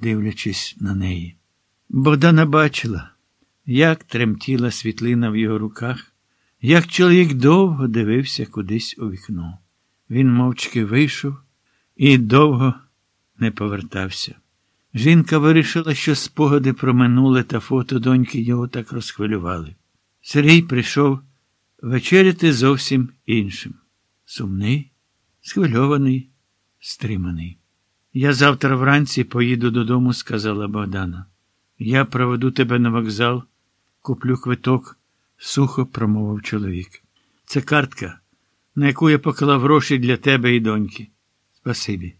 дивлячись на неї. Богдана бачила, як тремтіла світлина в його руках, як чоловік довго дивився кудись у вікно. Він мовчки вийшов і довго не повертався. Жінка вирішила, що спогади про минуле та фото доньки його так розхвилювали. Сергій прийшов вечеряти зовсім іншим. Сумний, схвильований, стриманий. Я завтра вранці поїду додому, сказала Богдана. Я проведу тебе на вокзал, куплю квиток, сухо промовив чоловік. Це картка, на яку я поклав гроші для тебе і доньки. Спасибі.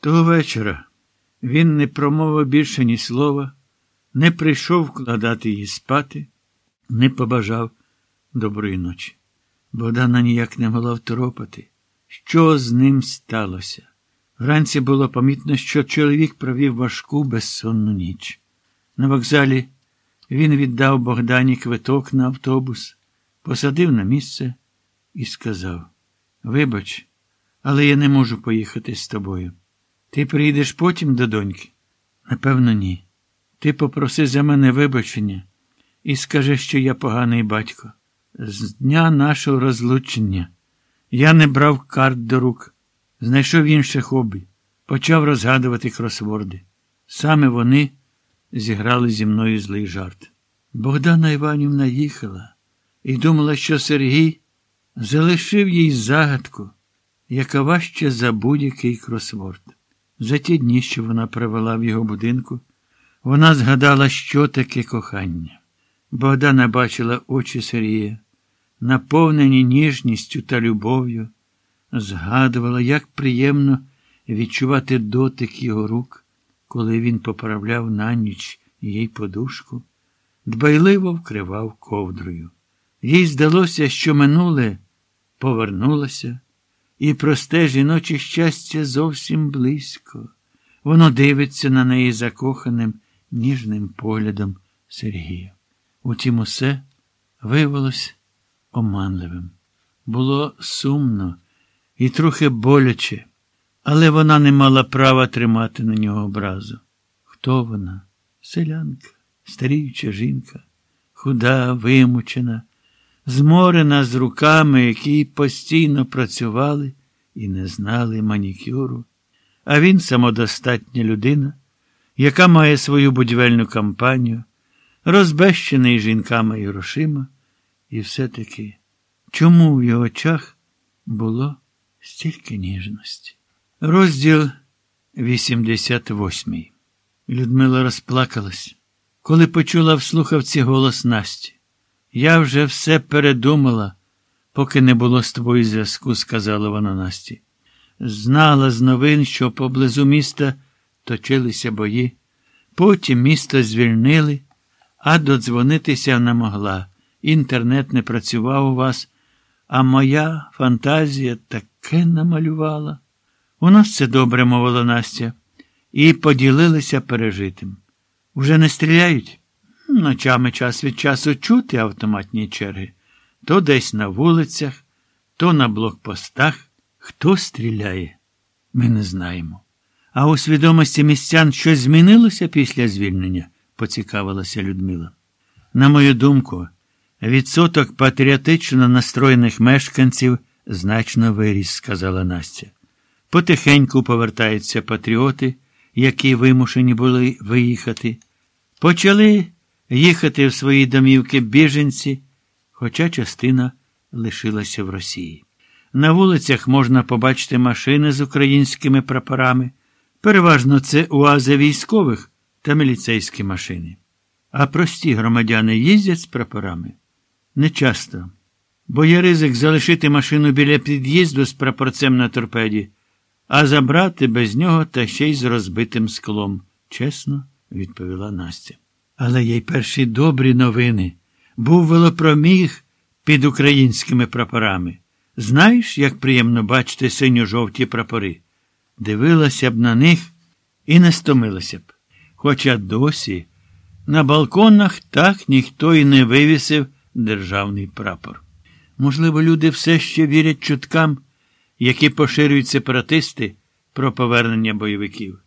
Того вечора він не промовив більше ні слова, не прийшов вкладати її спати, не побажав доброї ночі. Богдана ніяк не могла второпати, що з ним сталося. Вранці було помітно, що чоловік провів важку безсонну ніч. На вокзалі він віддав Богдані квиток на автобус, посадив на місце і сказав: Вибач, але я не можу поїхати з тобою. Ти приїдеш потім до доньки? Напевно, ні. Ти попроси за мене вибачення і скажи, що я поганий батько. З дня нашого розлучення я не брав карт до рук, знайшов інше хобі, почав розгадувати кросворди. Саме вони зіграли зі мною злий жарт. Богдана Іванівна їхала і думала, що Сергій залишив їй загадку, яка важче за будь-який кросворд. За ті дні, що вона провела в його будинку, вона згадала, що таке кохання. Богдана бачила очі Сергія, наповнені ніжністю та любов'ю, згадувала, як приємно відчувати дотик його рук, коли він поправляв на ніч їй подушку, дбайливо вкривав ковдрою. Їй здалося, що минуле повернулося, і просте жіноче щастя зовсім близько. Воно дивиться на неї закоханим, ніжним поглядом Сергія. Утім, усе виявилось оманливим. Було сумно і трохи боляче, але вона не мала права тримати на нього образу. Хто вона? Селянка, старіюча жінка, худа, вимучена, зморена з руками, які постійно працювали і не знали манікюру. А він самодостатня людина, яка має свою будівельну кампанію, розбещений жінками і грошима, і все-таки чому в його очах було стільки ніжності? Розділ 88 Людмила розплакалась, коли почула в слухавці голос Насті. Я вже все передумала, поки не було з тобою зв'язку, сказала вона Насті. Знала з новин, що поблизу міста точилися бої. Потім місто звільнили, а додзвонитися не могла. Інтернет не працював у вас, а моя фантазія таке намалювала. У нас все добре, мовила Настя, і поділилися пережитим. Уже не стріляють? Ночами час від часу чути автоматні черги. То десь на вулицях, то на блокпостах. Хто стріляє, ми не знаємо. А у свідомості містян щось змінилося після звільнення, поцікавилася Людмила. На мою думку, відсоток патріотично настроєних мешканців значно виріс, сказала Настя. Потихеньку повертаються патріоти, які вимушені були виїхати. Почали їхати в свої домівки біженці, хоча частина лишилася в Росії. На вулицях можна побачити машини з українськими прапорами. Переважно це уази військових та міліцейські машини. А прості громадяни їздять з прапорами? Не часто. Бо є ризик залишити машину біля під'їзду з прапорцем на торпеді, а забрати без нього та ще й з розбитим склом, чесно відповіла Настя. Але є й перші добрі новини. Був велопроміг під українськими прапорами. Знаєш, як приємно бачити синьо-жовті прапори? Дивилася б на них і не стомилася б. Хоча досі на балконах так ніхто і не вивісив державний прапор. Можливо, люди все ще вірять чуткам, які поширюють сепаратисти про повернення бойовиків.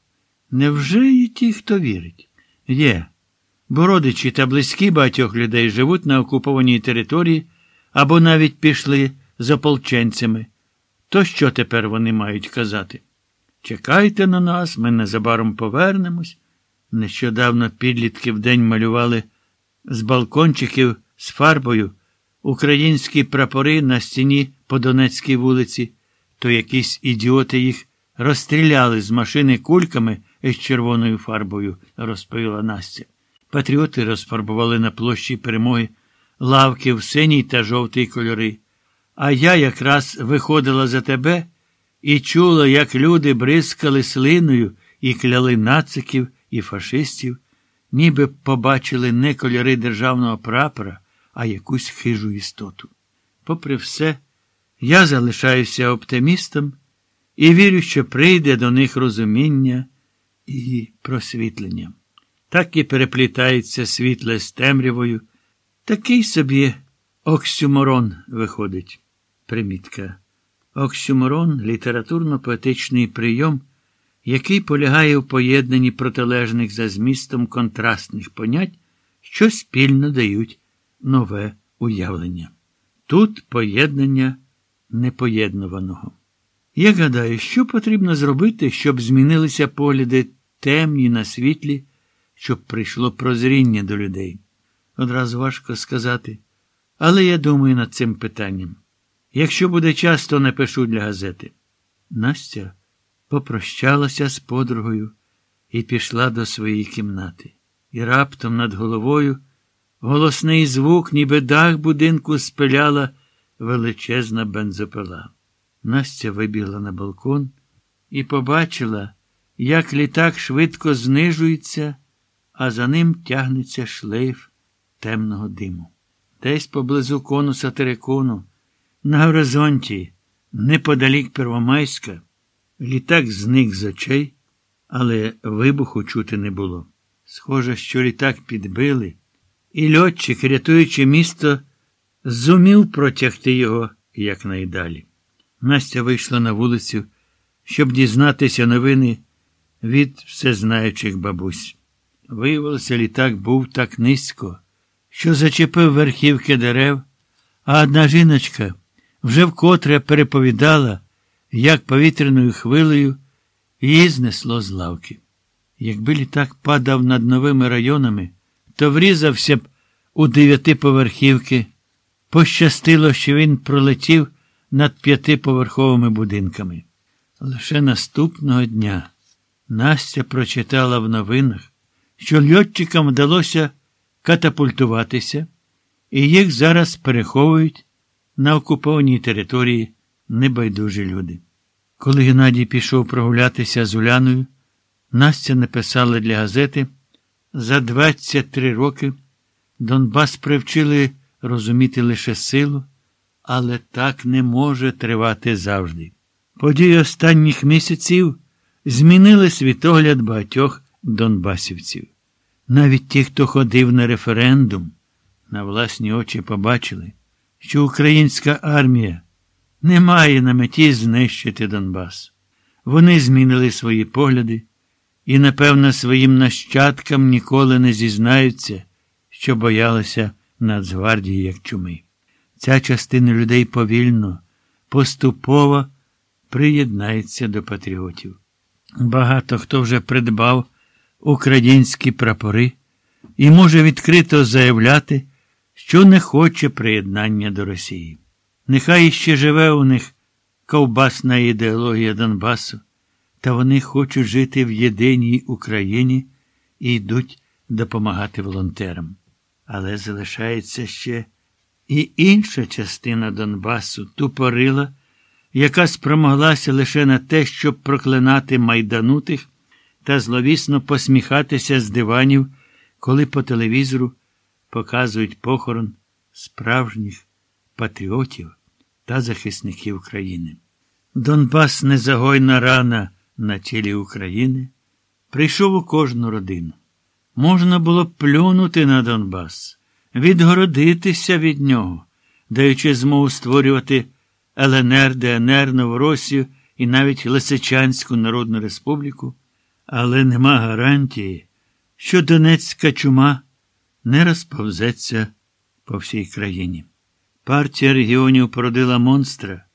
Невже є ті, хто вірить? Є. Бо родичі та близькі багатьох людей живуть на окупованій території або навіть пішли з ополченцями. То що тепер вони мають казати? Чекайте на нас, ми незабаром повернемось. Нещодавно підлітки вдень малювали з балкончиків з фарбою українські прапори на стіні по Донецькій вулиці, то якісь ідіоти їх розстріляли з машини кульками із червоною фарбою, розповіла Настя. Патріоти розфарбували на площі перемоги лавки в синій та жовтий кольори. А я якраз виходила за тебе і чула, як люди бризкали слиною і кляли нациків і фашистів, ніби побачили не кольори державного прапора, а якусь хижу істоту. Попри все, я залишаюся оптимістом і вірю, що прийде до них розуміння і просвітлення. Так і переплітається світле з темрявою. Такий собі оксюморон виходить. Примітка. Оксюморон літературно-поетичний прийом, який полягає в поєднанні протилежних за змістом контрастних понять, що спільно дають нове уявлення. Тут поєднання непоєднуваного. Я гадаю, що потрібно зробити, щоб змінилися погляди темні на світлі, щоб прийшло прозріння до людей. Одразу важко сказати. Але я думаю над цим питанням. Якщо буде час, то напишу для газети. Настя попрощалася з подругою і пішла до своєї кімнати. І раптом над головою голосний звук, ніби дах будинку спиляла величезна бензопила. Настя вибігла на балкон і побачила, як літак швидко знижується, а за ним тягнеться шлейф темного диму. Десь поблизу конуса терекону, на горизонті, неподалік Первомайська, літак зник з очей, але вибуху чути не було. Схоже, що літак підбили, і льотчик, рятуючи місто, зумів протягти його якнайдалі. Настя вийшла на вулицю, щоб дізнатися новини від всезнаючих бабусь. Виявилося, літак був так низько, що зачепив верхівки дерев, а одна жіночка вже вкотре переповідала, як повітряною хвилею її знесло з лавки. Якби літак падав над новими районами, то врізався б у дев'ятиповерхівки. Пощастило, що він пролетів над п'ятиповерховими будинками. Лише наступного дня Настя прочитала в новинах, що льотчикам вдалося катапультуватися, і їх зараз переховують на окупованій території небайдужі люди. Коли Геннадій пішов прогулятися з Уляною, Настя написала для газети за 23 роки Донбас привчили розуміти лише силу, але так не може тривати завжди. Події останніх місяців змінили світогляд багатьох донбасівців. Навіть ті, хто ходив на референдум, на власні очі побачили, що українська армія не має на меті знищити Донбас. Вони змінили свої погляди і, напевно, своїм нащадкам ніколи не зізнаються, що боялися Нацгвардії як чуми. Ця частина людей повільно, поступово приєднається до патріотів. Багато хто вже придбав українські прапори і може відкрито заявляти, що не хоче приєднання до Росії. Нехай іще живе у них ковбасна ідеологія Донбасу, та вони хочуть жити в єдиній Україні і йдуть допомагати волонтерам. Але залишається ще і інша частина Донбасу, тупорила, яка спромоглася лише на те, щоб проклинати майданутих та зловісно посміхатися з диванів, коли по телевізору показують похорон справжніх патріотів та захисників країни. Донбас незагойна рана на тілі України прийшов у кожну родину. Можна було плюнути на Донбас, відгородитися від нього, даючи змогу створювати ЛНР, ДНР, Новоросію і навіть Лисичанську Народну Республіку але нема гарантії, що донецька чума не розповзеться по всій країні. Партія регіонів породила монстра,